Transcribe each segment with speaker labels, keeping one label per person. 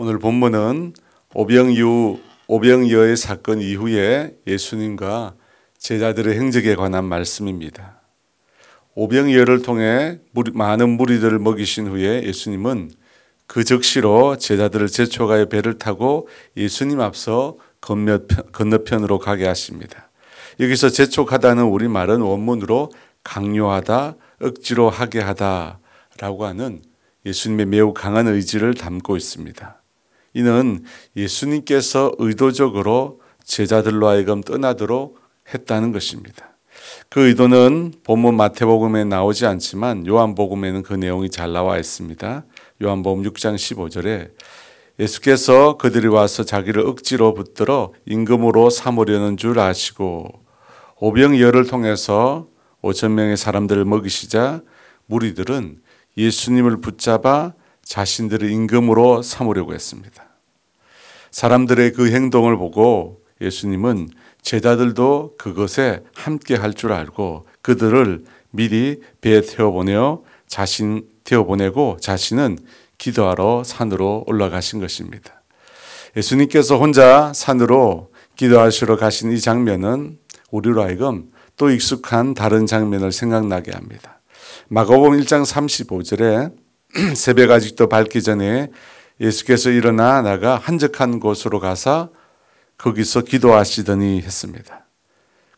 Speaker 1: 오늘 본문은 오병이후 오병이어의 사건 이후에 예수님과 제자들의 행적에 관한 말씀입니다. 오병이어를 통해 많은 무리들을 먹이신 후에 예수님은 그 즉시로 제자들을 제초가의 배를 타고 예수님 앞서 건너편 으로 가게 하십니다. 여기서 재촉하다는 우리말은 원문으로 강요하다, 억지로 하게 하다라고 하는 예수님의 매우 강한 의지를 담고 있습니다. 이는 예수님께서 의도적으로 제자들로 하여금 떠나도록 했다는 것입니다. 그 의도는 본문 마태복음에 나오지 않지만 요한복음에는 그 내용이 잘 나와 있습니다. 요한복음 6장 15절에 예수께서 그들이 와서 자기를 억지로 붙들어 임금으로 삼으려는 줄 아시고 오병이어를 통해서 5천 명의 사람들을 먹이시자 무리들은 예수님을 붙잡아 자신들의 임금으로 삼으려고 했습니다. 사람들의 그 행동을 보고 예수님은 제자들도 그것에 함께 할 줄 알고 그들을 미리 배에 태워 보내어 자신 태워 보내고 자신은 기도하러 산으로 올라가신 것입니다. 예수님께서 혼자 산으로 기도하시러 가신 이 장면은 우리로 하여금 또 익숙한 다른 장면을 생각나게 합니다. 마가복음 1장 35절에 새벽 아직도 밝기 전에 예수께서 일어나 나가 한적한 곳으로 가서 거기서 기도하시더니 했습니다.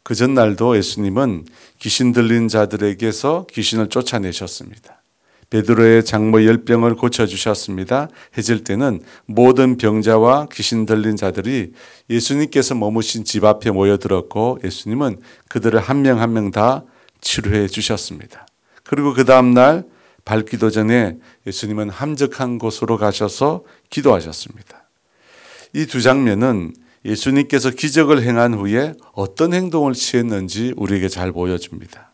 Speaker 1: 그 전날도 예수님은 귀신 들린 자들에게서 귀신을 쫓아내셨습니다. 베드로의 장모 열병을 고쳐주셨습니다. 해질 때는 모든 병자와 귀신 들린 자들이 예수님께서 머무신 집 앞에 모여들었고 예수님은 그들을 한 명 한 명 다 치료해 주셨습니다. 그리고 그 다음날 밝기도 전에 예수님은 함적한 곳으로 가셔서 기도하셨습니다. 이 두 장면은 예수님께서 기적을 행한 후에 어떤 행동을 취했는지 우리에게 잘 보여줍니다.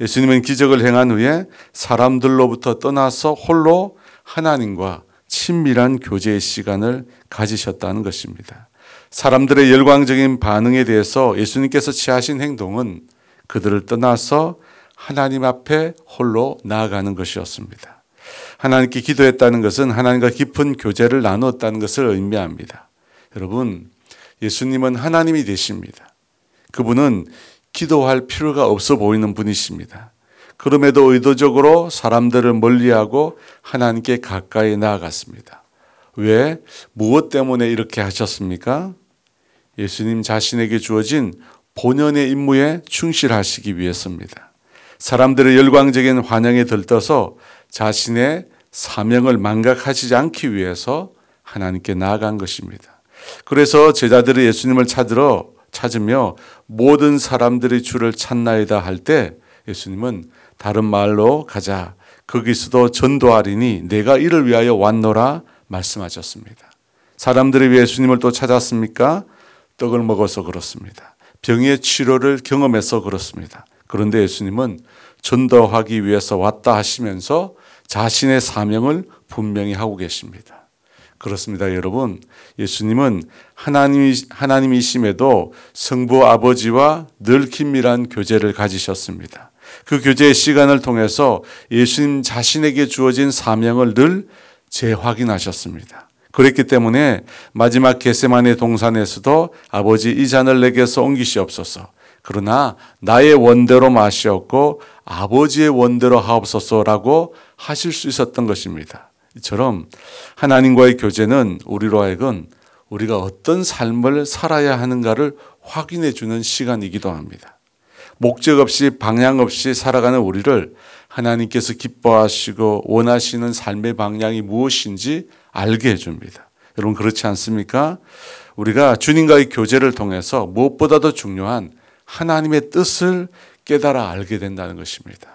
Speaker 1: 예수님은 기적을 행한 후에 사람들로부터 떠나서 홀로 하나님과 친밀한 교제의 시간을 가지셨다는 것입니다. 사람들의 열광적인 반응에 대해서 예수님께서 취하신 행동은 그들을 떠나서 하나님 앞에 홀로 나아가는 것이었습니다. 하나님께 기도했다는 것은 하나님과 깊은 교제를 나누었다는 것을 의미합니다. 여러분, 예수님은 하나님이 되십니다. 그분은 기도할 필요가 없어 보이는 분이십니다. 그럼에도 의도적으로 사람들을 멀리하고 하나님께 가까이 나아갔습니다. 왜? 무엇 때문에 이렇게 하셨습니까? 예수님 자신에게 주어진 본연의 임무에 충실하시기 위해서입니다. 사람들의 열광적인 환영에 들떠서 자신의 사명을 망각하지 않기 위해서 하나님께 나아간 것입니다. 그래서 제자들이 예수님을 찾으러 찾으며 모든 사람들이 주를 찾나이다 할 때 예수님은 다른 말로 가자. 거기서도 전도하리니 내가 이를 위하여 왔노라 말씀하셨습니다. 사람들이 왜 예수님을 또 찾았습니까? 떡을 먹어서 그렇습니다. 병의 치료를 경험해서 그렇습니다. 그런데 예수님은 전도하기 위해서 왔다 하시면서 자신의 사명을 분명히 하고 계십니다. 그렇습니다, 여러분. 예수님은 하나님, 하나님이심에도 성부 아버지와 늘 긴밀한 교제를 가지셨습니다. 그 교제의 시간을 통해서 예수님 자신에게 주어진 사명을 늘 재확인하셨습니다. 그랬기 때문에 마지막 게세만의 동산에서도 아버지 이 잔을 내게서 옮기시옵소서. 그러나 나의 원대로 마시었고 아버지의 원대로 하옵소서라고 하실 수 있었던 것입니다. 이처럼 하나님과의 교제는 우리로 하여금 우리가 어떤 삶을 살아야 하는가를 확인해 주는 시간이기도 합니다. 목적 없이 방향 없이 살아가는 우리를 하나님께서 기뻐하시고 원하시는 삶의 방향이 무엇인지 알게 해줍니다. 여러분 그렇지 않습니까? 우리가 주님과의 교제를 통해서 무엇보다도 중요한 하나님의 뜻을 깨달아 알게 된다는 것입니다.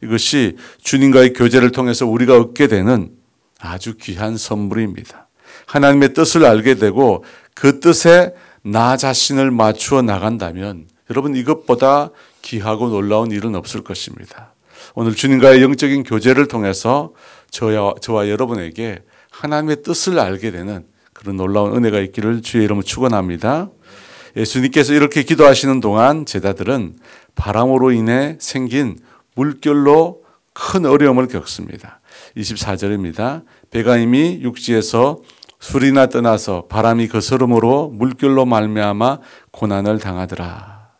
Speaker 1: 이것이 주님과의 교제를 통해서 우리가 얻게 되는 아주 귀한 선물입니다. 하나님의 뜻을 알게 되고 그 뜻에 나 자신을 맞추어 나간다면 여러분 이것보다 귀하고 놀라운 일은 없을 것입니다. 오늘 주님과의 영적인 교제를 통해서 저와, 저와 여러분에게 하나님의 뜻을 알게 되는 그런 놀라운 은혜가 있기를 주의 이름으로 축원합니다. 예수님께서 이렇게 기도하시는 동안 제자들은 바람으로 인해 생긴 물결로 큰 어려움을 겪습니다. 24절입니다. 배가 이미 육지에서 술이나 떠나서 바람이 거스름으로 물결로 말미암아 고난을 당하더라.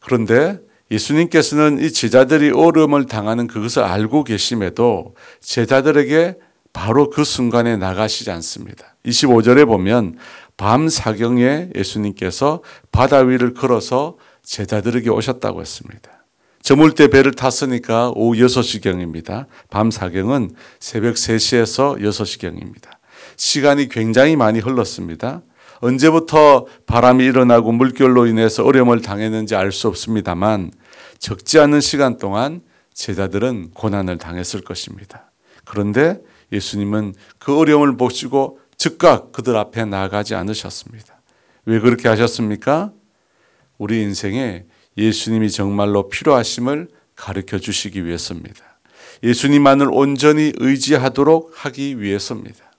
Speaker 1: 그런데 예수님께서는 이 제자들이 어려움을 당하는 그것을 알고 계심에도 제자들에게 바로 그 순간에 나가시지 않습니다. 25절에 보면 밤 사경에 예수님께서 바다 위를 걸어서 제자들에게 오셨다고 했습니다. 저물 때 배를 탔으니까 오후 6시경입니다. 밤 사경은 새벽 3시에서 6시경입니다. 시간이 굉장히 많이 흘렀습니다. 언제부터 바람이 일어나고 물결로 인해서 어려움을 당했는지 알 수 없습니다만 적지 않은 시간 동안 제자들은 고난을 당했을 것입니다. 그런데 예수님은 그 어려움을 보시고 즉각 그들 앞에 나가지 않으셨습니다. 왜 그렇게 하셨습니까? 우리 인생에 예수님이 정말로 필요하심을 가르쳐 주시기 위해서입니다. 예수님만을 온전히 의지하도록 하기 위해서입니다.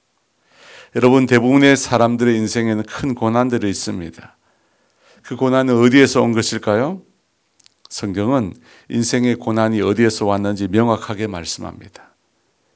Speaker 1: 여러분 대부분의 사람들의 인생에는 큰 고난들이 있습니다. 그 고난은 어디에서 온 것일까요? 성경은 인생의 고난이 어디에서 왔는지 명확하게 말씀합니다.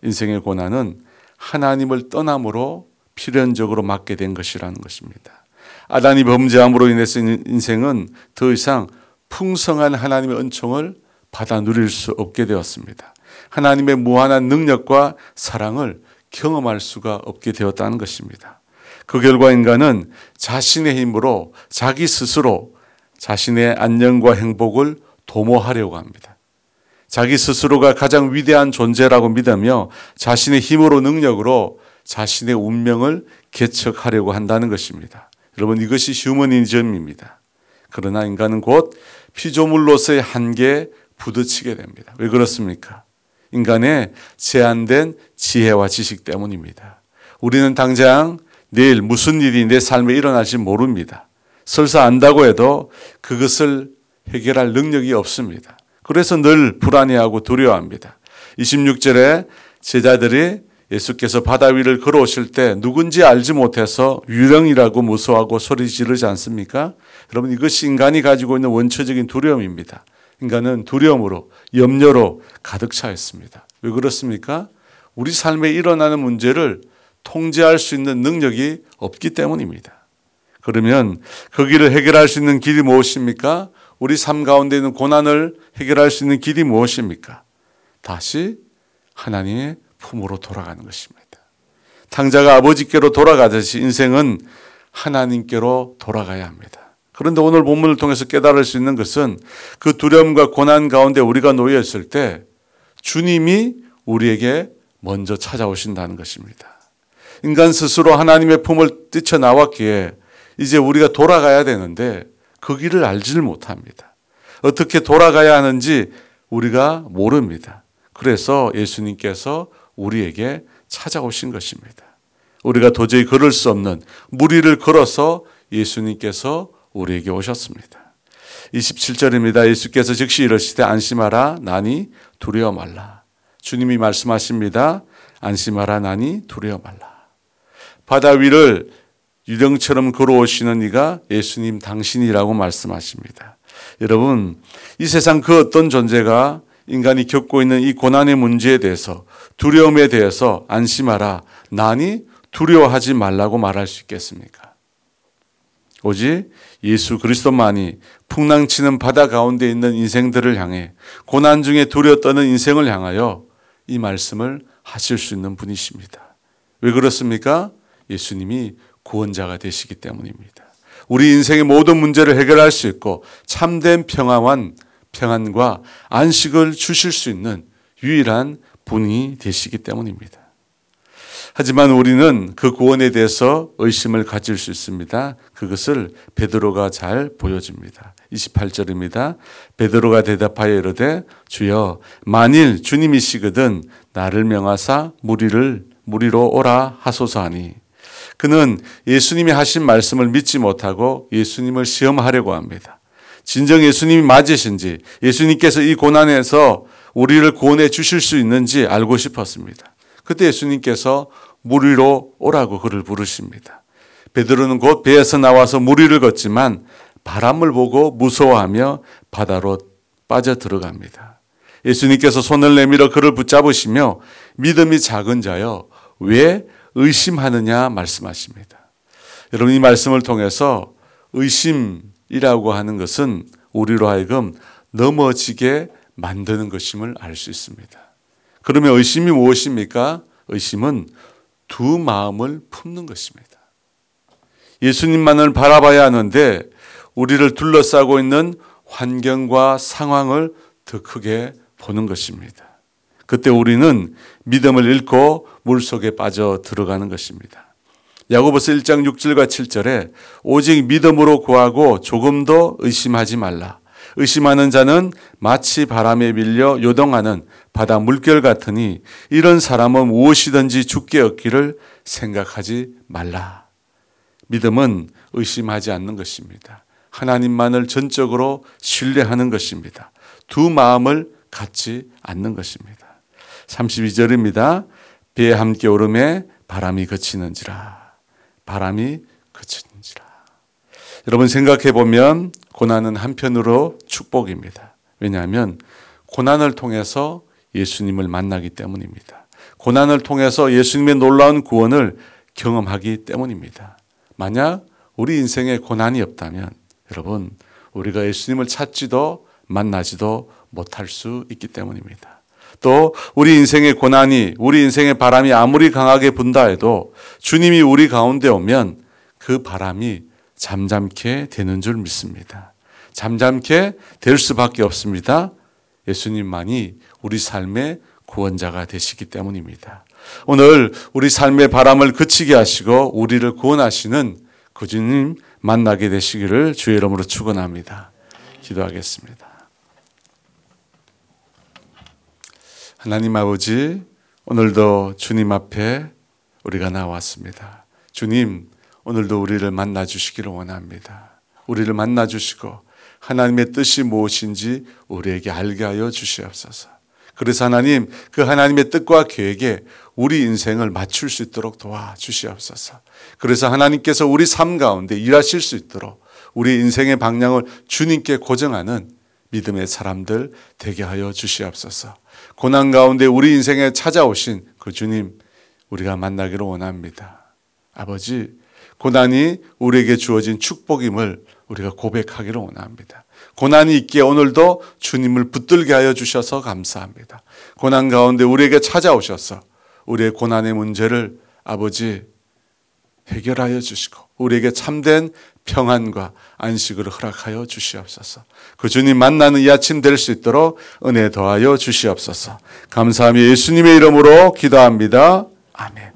Speaker 1: 인생의 고난은 하나님을 떠남으로 필연적으로 맞게 된 것이라는 것입니다. 아단이 범죄함으로 인해서 인생은 더 이상 풍성한 하나님의 은총을 받아 누릴 수 없게 되었습니다. 하나님의 무한한 능력과 사랑을 경험할 수가 없게 되었다는 것입니다. 그 결과 인간은 자신의 힘으로 자기 스스로 자신의 안녕과 행복을 도모하려고 합니다. 자기 스스로가 가장 위대한 존재라고 믿으며 자신의 힘으로 능력으로 자신의 운명을 개척하려고 한다는 것입니다. 여러분 이것이 휴머니즘입니다. 그러나 인간은 곧 피조물로서의 한계에 부딪히게 됩니다. 왜 그렇습니까? 인간의 제한된 지혜와 지식 때문입니다. 우리는 당장 내일 무슨 일이 내 삶에 일어날지 모릅니다. 설사 안다고 해도 그것을 해결할 능력이 없습니다. 그래서 늘 불안해하고 두려워합니다. 26절에 제자들이 예수께서 바다 위를 걸어오실 때 누군지 알지 못해서 유령이라고 무서워하고 소리 지르지 않습니까? 여러분 이것이 인간이 가지고 있는 원초적인 두려움입니다. 인간은 두려움으로 염려로 가득 차 있습니다. 왜 그렇습니까? 우리 삶에 일어나는 문제를 통제할 수 있는 능력이 없기 때문입니다. 그러면 거기를 해결할 수 있는 길이 무엇입니까? 우리 삶 가운데 있는 고난을 해결할 수 있는 길이 무엇입니까? 다시 하나님의 품으로 돌아가는 것입니다. 탕자가 아버지께로 돌아가듯이 인생은 하나님께로 돌아가야 합니다. 그런데 오늘 본문을 통해서 깨달을 수 있는 것은 그 두려움과 고난 가운데 우리가 놓여 있을 때 주님이 우리에게 먼저 찾아오신다는 것입니다. 인간 스스로 하나님의 품을 뛰쳐나왔기에 이제 우리가 돌아가야 되는데 그 길을 알지를 못합니다. 어떻게 돌아가야 하는지 우리가 모릅니다. 그래서 예수님께서 우리에게 찾아오신 것입니다. 우리가 도저히 걸을 수 없는 무리를 걸어서 예수님께서 우리에게 오셨습니다. 27절입니다. 예수께서 즉시 이러시되 안심하라 나니 두려워 말라. 주님이 말씀하십니다. 안심하라 나니 두려워 말라. 바다 위를 유령처럼 걸어오시는 이가 예수님 당신이라고 말씀하십니다. 여러분, 이 세상 그 어떤 존재가 인간이 겪고 있는 이 고난의 문제에 대해서 두려움에 대해서 안심하라. 나니 두려워하지 말라고 말할 수 있겠습니까? 오직 예수 그리스도만이 풍랑치는 바다 가운데 있는 인생들을 향해 고난 중에 두려 떠는 인생을 향하여 이 말씀을 하실 수 있는 분이십니다. 왜 그렇습니까? 예수님이 구원자가 되시기 때문입니다. 우리 인생의 모든 문제를 해결할 수 있고 참된 평안한 평안과 안식을 주실 수 있는 유일한 분이 되시기 때문입니다. 하지만 우리는 그 구원에 대해서 의심을 가질 수 있습니다. 그것을 베드로가 잘 보여줍니다. 28절입니다. 베드로가 대답하여 이르되 주여 만일 주님이시거든 나를 명하사 무리를 무리로 오라 하소서 하니 그는 예수님이 하신 말씀을 믿지 못하고 예수님을 시험하려고 합니다. 진정 예수님이 맞으신지 예수님께서 이 고난에서 우리를 구원해 주실 수 있는지 알고 싶었습니다. 그때 예수님께서 무리로 오라고 그를 부르십니다. 베드로는 곧 배에서 나와서 무리를 걷지만 바람을 보고 무서워하며 바다로 빠져 들어갑니다. 예수님께서 손을 내밀어 그를 붙잡으시며 믿음이 작은 자여 왜 의심하느냐 말씀하십니다. 여러분 이 말씀을 통해서 의심이라고 하는 것은 우리로 하여금 넘어지게 만드는 것임을 알 수 있습니다. 그러면 의심이 무엇입니까? 의심은 두 마음을 품는 것입니다. 예수님만을 바라봐야 하는데 우리를 둘러싸고 있는 환경과 상황을 더 크게 보는 것입니다. 그때 우리는 믿음을 잃고 물속에 빠져 들어가는 것입니다. 야고보서 1장 6절과 7절에 오직 믿음으로 구하고 조금도 의심하지 말라. 의심하는 자는 마치 바람에 밀려 요동하는 바다 물결 같으니 이런 사람은 무엇이든지 죽게 얻기를 생각하지 말라. 믿음은 의심하지 않는 것입니다. 하나님만을 전적으로 신뢰하는 것입니다. 두 마음을 갖지 않는 것입니다. 32절입니다. 배에 함께 오름에 바람이 그치는지라. 바람이 그치는지라. 여러분 생각해 보면 고난은 한편으로 축복입니다. 왜냐하면 고난을 통해서 예수님을 만나기 때문입니다. 고난을 통해서 예수님의 놀라운 구원을 경험하기 때문입니다. 만약 우리 인생에 고난이 없다면 여러분 우리가 예수님을 찾지도 만나지도 못할 수 있기 때문입니다. 또 우리 인생의 고난이 우리 인생의 바람이 아무리 강하게 분다 해도 주님이 우리 가운데 오면 그 바람이 잠잠케 되는 줄 믿습니다. 잠잠케 될 수밖에 없습니다. 예수님만이 우리 삶의 구원자가 되시기 때문입니다. 오늘 우리 삶의 바람을 그치게 하시고 우리를 구원하시는 그 주님 만나게 되시기를 주의 이름으로 축원합니다. 기도하겠습니다. 하나님 아버지 오늘도 주님 앞에 우리가 나왔습니다. 주님 오늘도 우리를 만나 주시기를 원합니다. 우리를 만나 주시고 하나님의 뜻이 무엇인지 우리에게 알게 하여 주시옵소서. 그래서 하나님 그 하나님의 뜻과 계획에 우리 인생을 맞출 수 있도록 도와주시옵소서. 그래서 하나님께서 우리 삶 가운데 일하실 수 있도록 우리 인생의 방향을 주님께 고정하는 믿음의 사람들 되게 하여 주시옵소서. 고난 가운데 우리 인생에 찾아오신 그 주님 우리가 만나기를 원합니다. 아버지, 고난이 우리에게 주어진 축복임을 우리가 고백하기를 원합니다. 고난이 있기에 오늘도 주님을 붙들게 하여 주셔서 감사합니다. 고난 가운데 우리에게 찾아오셔서 우리의 고난의 문제를 아버지 해결하여 주시고 우리에게 참된 평안과 안식을 허락하여 주시옵소서. 그 주님 만나는 이 아침 될 수 있도록 은혜 더하여 주시옵소서. 감사하며 예수님의 이름으로 기도합니다. 아멘.